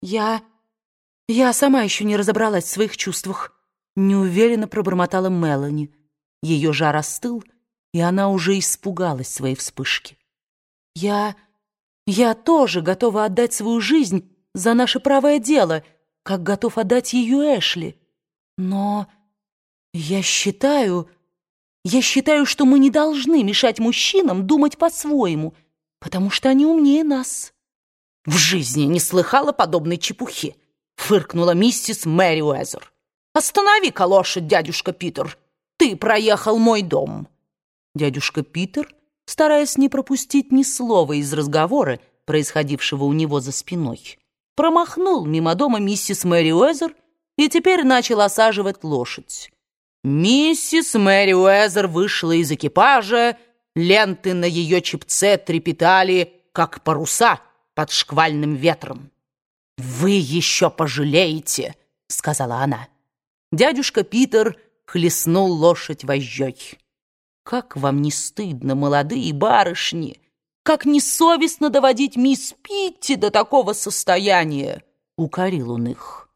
Я... я сама еще не разобралась в своих чувствах. Неуверенно пробормотала Мелани. Ее жар остыл, и она уже испугалась своей вспышки. Я... я тоже готова отдать свою жизнь за наше правое дело, как готов отдать ее Эшли. Но я считаю... Я считаю, что мы не должны мешать мужчинам думать по-своему, потому что они умнее нас. В жизни не слыхала подобной чепухи, фыркнула миссис Мэри Уэзер. Останови-ка лошадь, дядюшка Питер. Ты проехал мой дом. Дядюшка Питер, стараясь не пропустить ни слова из разговора, происходившего у него за спиной, промахнул мимо дома миссис Мэри Уэзер и теперь начал осаживать лошадь. Миссис Мэри Уэзер вышла из экипажа, ленты на ее чепце трепетали, как паруса — под шквальным ветром. «Вы еще пожалеете», — сказала она. Дядюшка Питер хлестнул лошадь вожжой. «Как вам не стыдно, молодые барышни! Как несовестно доводить мисс Питти до такого состояния!» — укорил он их.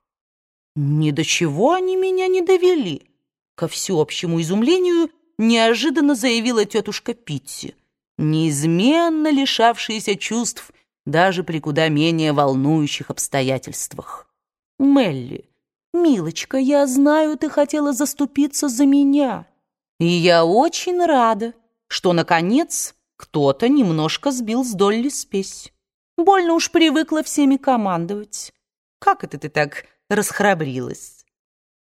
«Ни до чего они меня не довели!» Ко всеобщему изумлению неожиданно заявила тетушка Питти, неизменно лишавшаяся чувств даже при куда менее волнующих обстоятельствах. «Мелли, милочка, я знаю, ты хотела заступиться за меня, и я очень рада, что, наконец, кто-то немножко сбил с Долли спесь. Больно уж привыкла всеми командовать. Как это ты так расхрабрилась?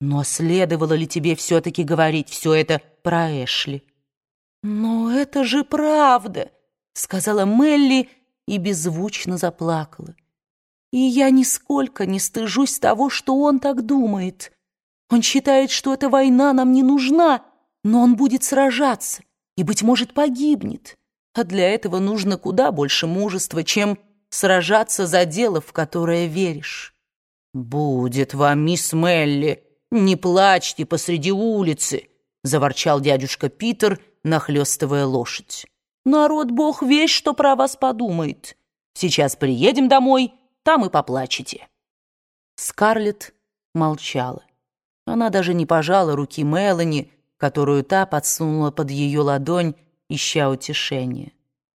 Но следовало ли тебе все-таки говорить все это про Эшли?» «Но это же правда», — сказала Мелли, — и беззвучно заплакала. И я нисколько не стыжусь того, что он так думает. Он считает, что эта война нам не нужна, но он будет сражаться и, быть может, погибнет. А для этого нужно куда больше мужества, чем сражаться за дело, в которое веришь. «Будет вам, мисс Мелли, не плачьте посреди улицы», — заворчал дядюшка Питер, нахлёстывая лошадь. Народ бог весь, что про вас подумает. Сейчас приедем домой, там и поплачете». Скарлетт молчала. Она даже не пожала руки Мелани, которую та подсунула под ее ладонь, ища утешения.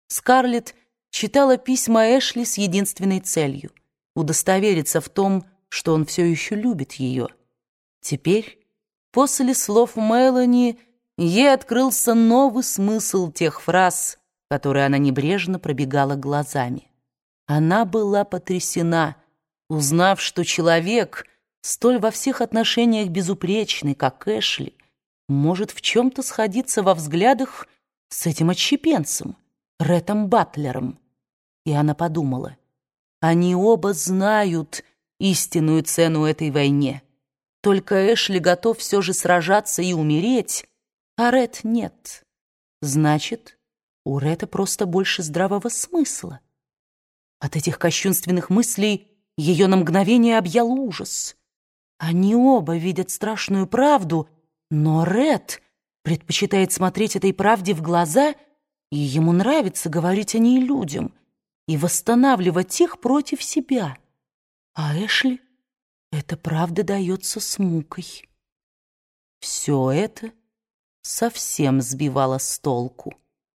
Скарлетт читала письма Эшли с единственной целью — удостовериться в том, что он все еще любит ее. Теперь, после слов Мелани, ей открылся новый смысл тех фраз, которые она небрежно пробегала глазами. Она была потрясена, узнав, что человек, столь во всех отношениях безупречный, как Эшли, может в чем-то сходиться во взглядах с этим отщепенцем, Рэтом Батлером. И она подумала, они оба знают истинную цену этой войне. Только Эшли готов все же сражаться и умереть, а Ред нет. Значит, у Ретта просто больше здравого смысла. От этих кощунственных мыслей ее на мгновение объял ужас. Они оба видят страшную правду, но Ред предпочитает смотреть этой правде в глаза, и ему нравится говорить о ней людям и восстанавливать их против себя. А Эшли эта правда дается с мукой. Все это совсем сбивало с толку.